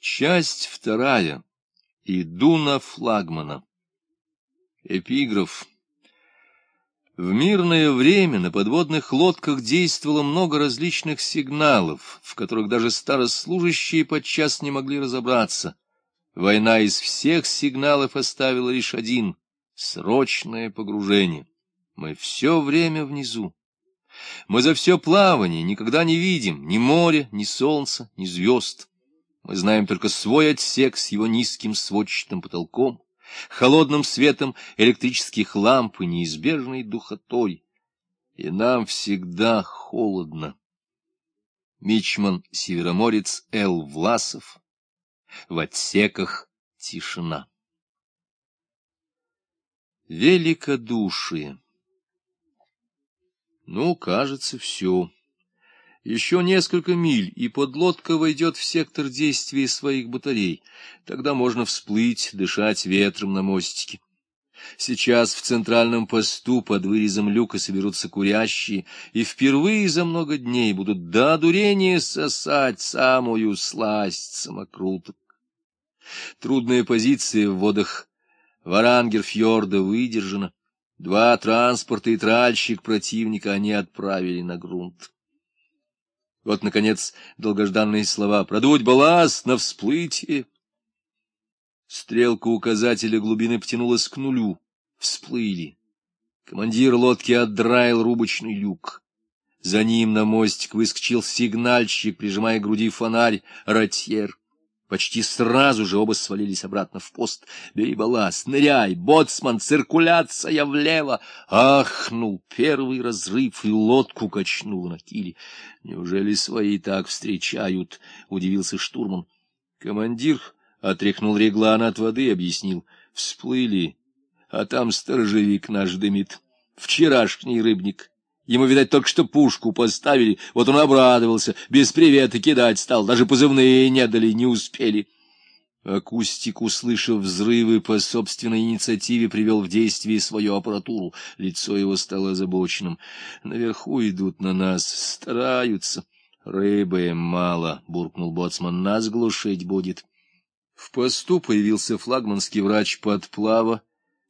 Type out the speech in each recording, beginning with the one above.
Часть вторая. Иду на флагмана. Эпиграф. В мирное время на подводных лодках действовало много различных сигналов, в которых даже старослужащие подчас не могли разобраться. Война из всех сигналов оставила лишь один — срочное погружение. Мы все время внизу. Мы за все плавание никогда не видим ни моря, ни солнца, ни звезд. Мы знаем только свой отсек с его низким сводчатым потолком, холодным светом электрических ламп и неизбежной духотой. И нам всегда холодно. Мичман Североморец Л. Власов. В отсеках тишина. Великодушие. Ну, кажется, все. Еще несколько миль, и подлодка войдет в сектор действия своих батарей. Тогда можно всплыть, дышать ветром на мостике. Сейчас в центральном посту под вырезом люка соберутся курящие, и впервые за много дней будут до дурения сосать самую сласть самокруток. Трудная позиция в водах Варангерфьорда выдержана. Два транспорта и тральщик противника они отправили на грунт. Вот, наконец, долгожданные слова «Продуть балласт на всплытие». Стрелка указателя глубины потянулась к нулю. Всплыли. Командир лодки отдраил рубочный люк. За ним на мостик выскочил сигнальщик, прижимая к груди фонарь, ротьер. Почти сразу же оба свалились обратно в пост. «Бери балласт, ныряй, боцман, циркуляция влево!» Ахнул первый разрыв, и лодку качнуло на киле. «Неужели свои так встречают?» — удивился штурман. Командир отряхнул реглан от воды и объяснил. «Всплыли, а там сторожевик наш дымит. Вчерашний рыбник». Ему, видать, только что пушку поставили, вот он обрадовался, без привета кидать стал, даже позывные не дали, не успели. Акустик, услышав взрывы по собственной инициативе, привел в действие свою аппаратуру. Лицо его стало озабоченным. Наверху идут на нас, стараются. Рыбы мало, — буркнул боцман, — нас глушить будет. В посту появился флагманский врач подплава,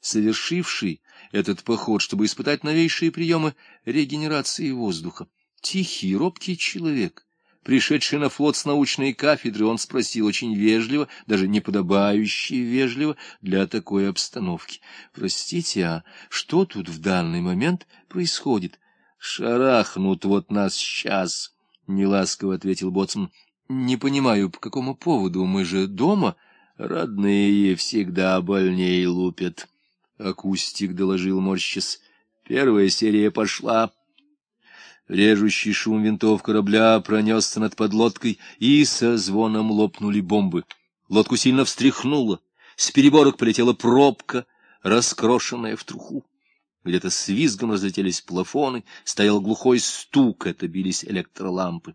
совершивший этот поход, чтобы испытать новейшие приемы регенерации воздуха. Тихий, робкий человек, пришедший на флот с научной кафедры, он спросил очень вежливо, даже неподобающе вежливо для такой обстановки. «Простите, а что тут в данный момент происходит?» «Шарахнут вот нас сейчас», — неласково ответил Боцман. «Не понимаю, по какому поводу, мы же дома?» «Родные всегда больней лупят». Акустик доложил морщис. Первая серия пошла. Режущий шум винтов корабля пронесся над подлодкой, и со звоном лопнули бомбы. Лодку сильно встряхнуло. С переборок полетела пробка, раскрошенная в труху. Где-то с визгом разлетелись плафоны, стоял глухой стук, это бились электролампы.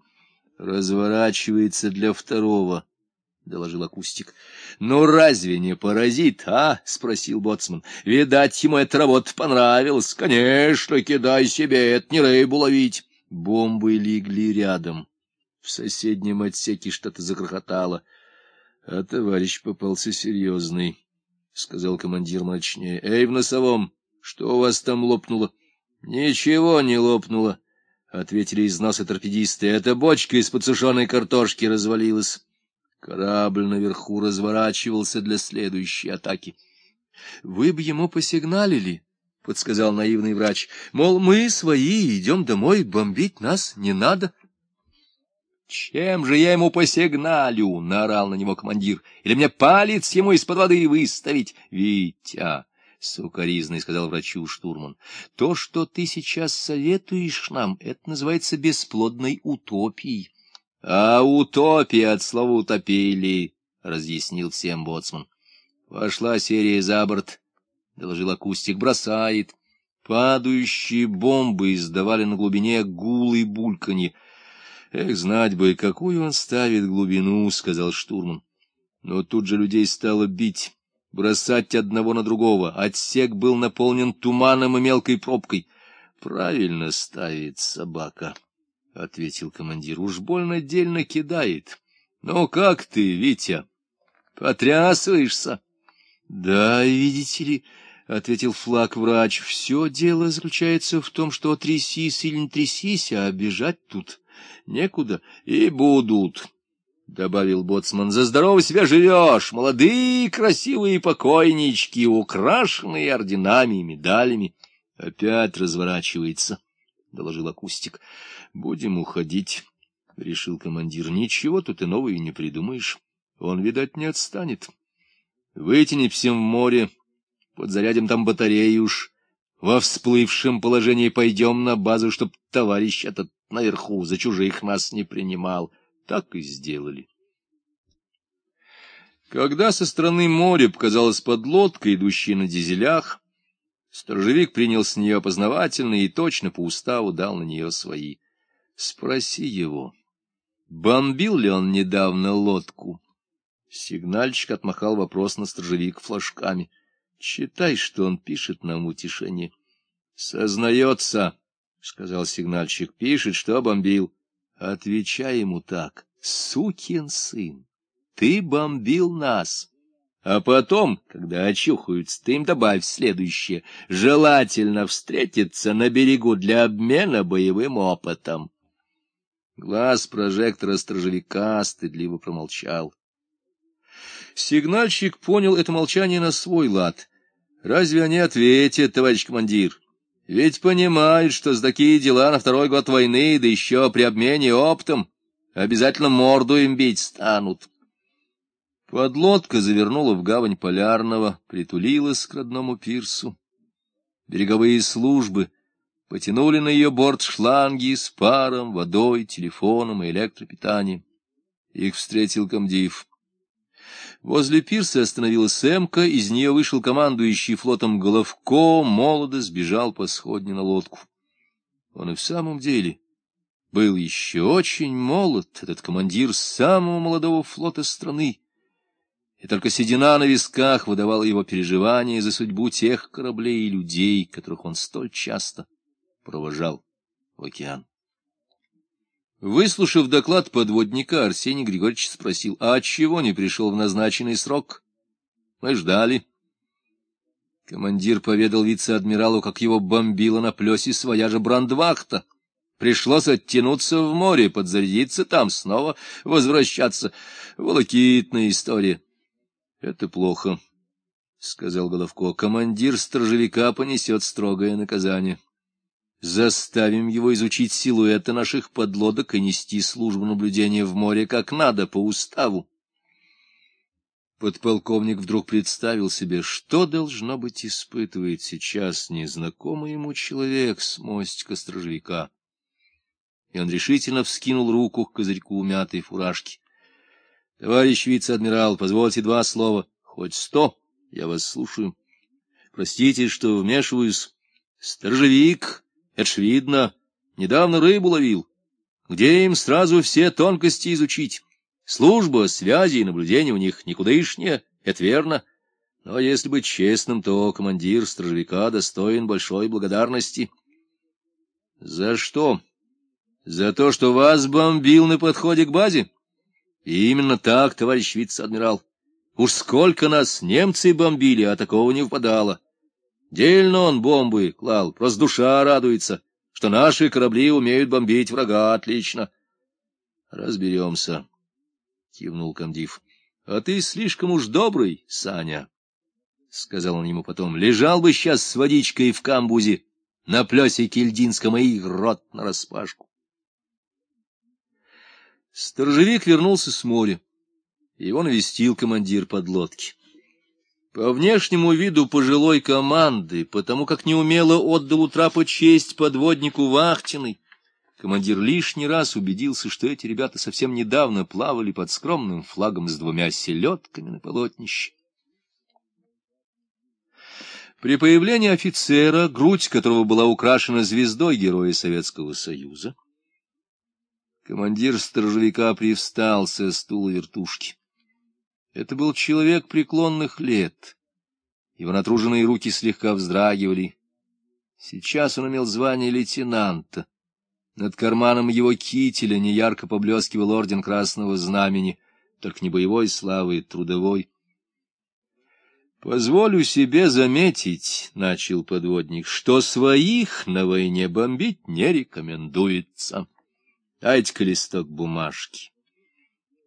Разворачивается для второго — доложил акустик. — Ну, разве не паразит, а? — спросил боцман. — Видать, ему эта работа понравилась. Конечно, кидай себе, это не рыбу ловить. Бомбы легли рядом. В соседнем отсеке что-то закрохотало. — А товарищ попался серьезный, — сказал командир мрачнее. — Эй, в носовом, что у вас там лопнуло? — Ничего не лопнуло, — ответили из носа торпедисты. — Эта бочка из подсушенной картошки развалилась. Корабль наверху разворачивался для следующей атаки. — Вы бы ему посигналили, — подсказал наивный врач. — Мол, мы свои, идем домой, бомбить нас не надо. — Чем же я ему посигналю? — наорал на него командир. — Или мне палец ему из-под воды выставить? — Витя! — сукоризный сказал врачу штурман. — То, что ты сейчас советуешь нам, это называется бесплодной утопией. — А утопия от слова утопили, — разъяснил всем боцман. — Пошла серия за борт, — доложил акустик, — бросает. Падающие бомбы издавали на глубине гул и бульканье. — Эх, знать бы, какую он ставит глубину, — сказал штурман. Но тут же людей стало бить, бросать одного на другого. Отсек был наполнен туманом и мелкой пробкой. Правильно ставит собака. — ответил командир. — Уж больно дельно кидает. Ну, как ты, Витя? Потрясываешься? — Да, видите ли, — ответил флаг-врач, — все дело заключается в том, что трясись или не трясись, а бежать тут некуда. И будут, — добавил боцман, — за здорово себя живешь, молодые красивые покойнички, украшенные орденами и медалями. — Опять разворачивается, — доложил акустик. — Будем уходить. — решил командир. — Ничего тут и нового не придумаешь. Он, видать, не отстанет. Вытяни всем в море, подзарядим там батареи уж. Во всплывшем положении пойдем на базу, чтоб товарищ этот наверху за чужих нас не принимал. Так и сделали. Когда со стороны моря показалась подлодка, идущая на дизелях, сторожевик принял с нее опознавательно и точно по уставу дал на нее свои. Спроси его. Бомбил ли он недавно лодку? Сигнальщик отмахал вопрос на стражевик флажками. Читай, что он пишет нам утешение. — Сознается, — сказал сигнальщик, — пишет, что бомбил. Отвечай ему так. Сукин сын, ты бомбил нас. А потом, когда очухаются, ты им добавь следующее. Желательно встретиться на берегу для обмена боевым опытом. Глаз прожектора стражевика стыдливо промолчал. Сигнальщик понял это молчание на свой лад. Разве они ответят, товарищ командир? Ведь понимают, что за такие дела на второй год войны, да еще при обмене оптом, обязательно морду им бить станут. Подлодка завернула в гавань Полярного, притулилась к родному пирсу. Береговые службы — потянули на ее борт шланги с паром, водой, телефоном и электропитанием. Их встретил комдив. Возле пирса остановилась Эмка, из нее вышел командующий флотом Головко, молодо сбежал по сходне на лодку. Он и в самом деле был еще очень молод, этот командир самого молодого флота страны, и только седина на висках выдавала его переживания за судьбу тех кораблей и людей, которых он столь часто провожал в океан. Выслушав доклад подводника, Арсений Григорьевич спросил, а отчего не пришел в назначенный срок? Мы ждали. Командир поведал вице-адмиралу, как его бомбило на плесе своя же брандвахта. Пришлось оттянуться в море, подзарядиться там, снова возвращаться. Волокитная история. — Это плохо, — сказал Головко. — Командир стражевика понесет строгое наказание. Заставим его изучить силуэты наших подлодок и нести службу наблюдения в море как надо, по уставу. Подполковник вдруг представил себе, что, должно быть, испытывает сейчас незнакомый ему человек с мостика стражевика. И он решительно вскинул руку к козырьку мятой фуражки. — Товарищ вице-адмирал, позвольте два слова. — Хоть сто, я вас слушаю. — Простите, что вмешиваюсь. Сторожевик это ж видно. Недавно рыбу ловил. Где им сразу все тонкости изучить? Служба, связи и наблюдения у них никудышнее, это верно. Но если быть честным, то командир стражевика достоин большой благодарности. — За что? — За то, что вас бомбил на подходе к базе? — Именно так, товарищ вице-адмирал. Уж сколько нас немцы бомбили, а такого не впадало. Дельно он бомбы клал, просто душа радуется, что наши корабли умеют бомбить врага отлично. — Разберемся, — кивнул комдив. — А ты слишком уж добрый, Саня, — сказал он ему потом. — Лежал бы сейчас с водичкой в камбузе на плесе Кельдинском и рот нараспашку. Сторожевик вернулся с моря. Его навестил командир подлодки. По внешнему виду пожилой команды, потому как неумело отдал у трапа честь подводнику Вахтиной, командир лишний раз убедился, что эти ребята совсем недавно плавали под скромным флагом с двумя селедками на полотнище. При появлении офицера, грудь которого была украшена звездой Героя Советского Союза, командир сторожевика привстал со стула вертушки. Это был человек преклонных лет. Его натруженные руки слегка вздрагивали. Сейчас он имел звание лейтенанта. Над карманом его кителя неярко поблескивал орден Красного Знамени. только не боевой славы, трудовой. «Позволю себе заметить, — начал подводник, — что своих на войне бомбить не рекомендуется. Дайте-ка листок бумажки».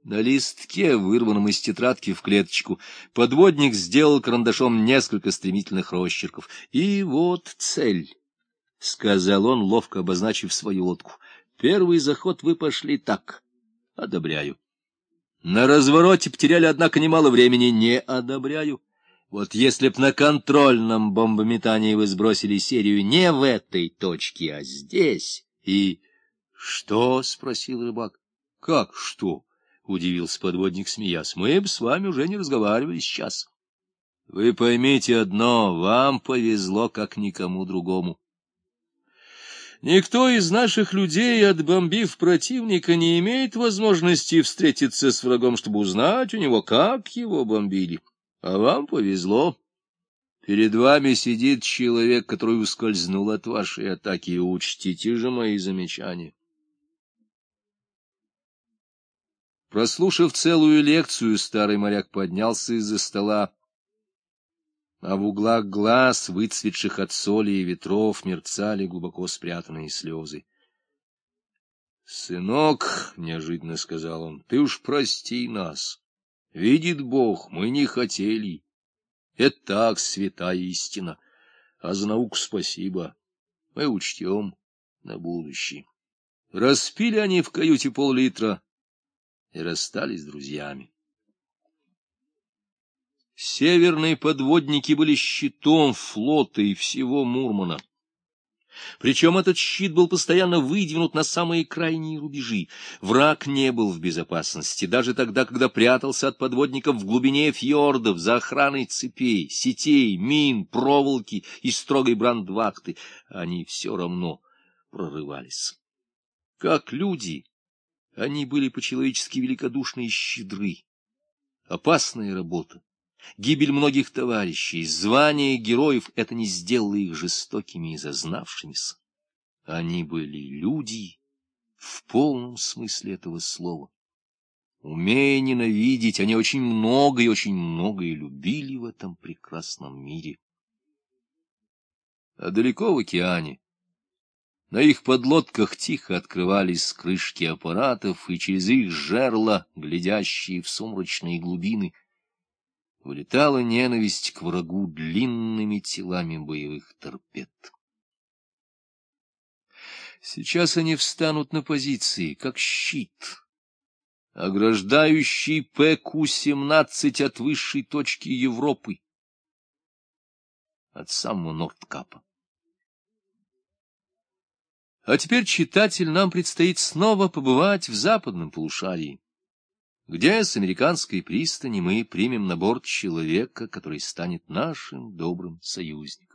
На листке, вырванном из тетрадки в клеточку, подводник сделал карандашом несколько стремительных росчерков. «И вот цель», — сказал он, ловко обозначив свою лодку. «Первый заход вы пошли так. Одобряю. На развороте потеряли, однако, немало времени. Не одобряю. Вот если б на контрольном бомбометании вы сбросили серию не в этой точке, а здесь, и... — Что? — спросил рыбак. — Как что? — удивился подводник, смеясь. — Мы бы с вами уже не разговаривали сейчас. — Вы поймите одно, вам повезло, как никому другому. Никто из наших людей, отбомбив противника, не имеет возможности встретиться с врагом, чтобы узнать у него, как его бомбили. А вам повезло. Перед вами сидит человек, который ускользнул от вашей атаки. Учтите же мои замечания. Прослушав целую лекцию, старый моряк поднялся из-за стола, а в углах глаз, выцветших от соли и ветров, мерцали глубоко спрятанные слезы. — Сынок, — неожиданно сказал он, — ты уж прости нас. Видит Бог, мы не хотели. Это так святая истина. А за науку спасибо. Мы учтем на будущее. Распили они в каюте пол-литра и расстались с друзьями. Северные подводники были щитом флота и всего Мурмана. Причем этот щит был постоянно выдвинут на самые крайние рубежи. Враг не был в безопасности, даже тогда, когда прятался от подводников в глубине фьордов за охраной цепей, сетей, мин, проволоки и строгой брандвахты. Они все равно прорывались. Как люди, они были по-человечески великодушны и щедры. Опасная работа, Гибель многих товарищей, звание героев — это не сделало их жестокими и зазнавшимися. Они были люди в полном смысле этого слова. Умея ненавидеть, они очень много и очень многое любили в этом прекрасном мире. А далеко в океане, на их подлодках тихо открывались крышки аппаратов, и через их жерла, глядящие в сумрачные глубины — вылетала ненависть к врагу длинными телами боевых торпед. Сейчас они встанут на позиции, как щит, ограждающий ПК-17 от высшей точки Европы, от самого Нордкапа. А теперь, читатель, нам предстоит снова побывать в западном полушарии где с американской пристани мы примем на борт человека, который станет нашим добрым союзником.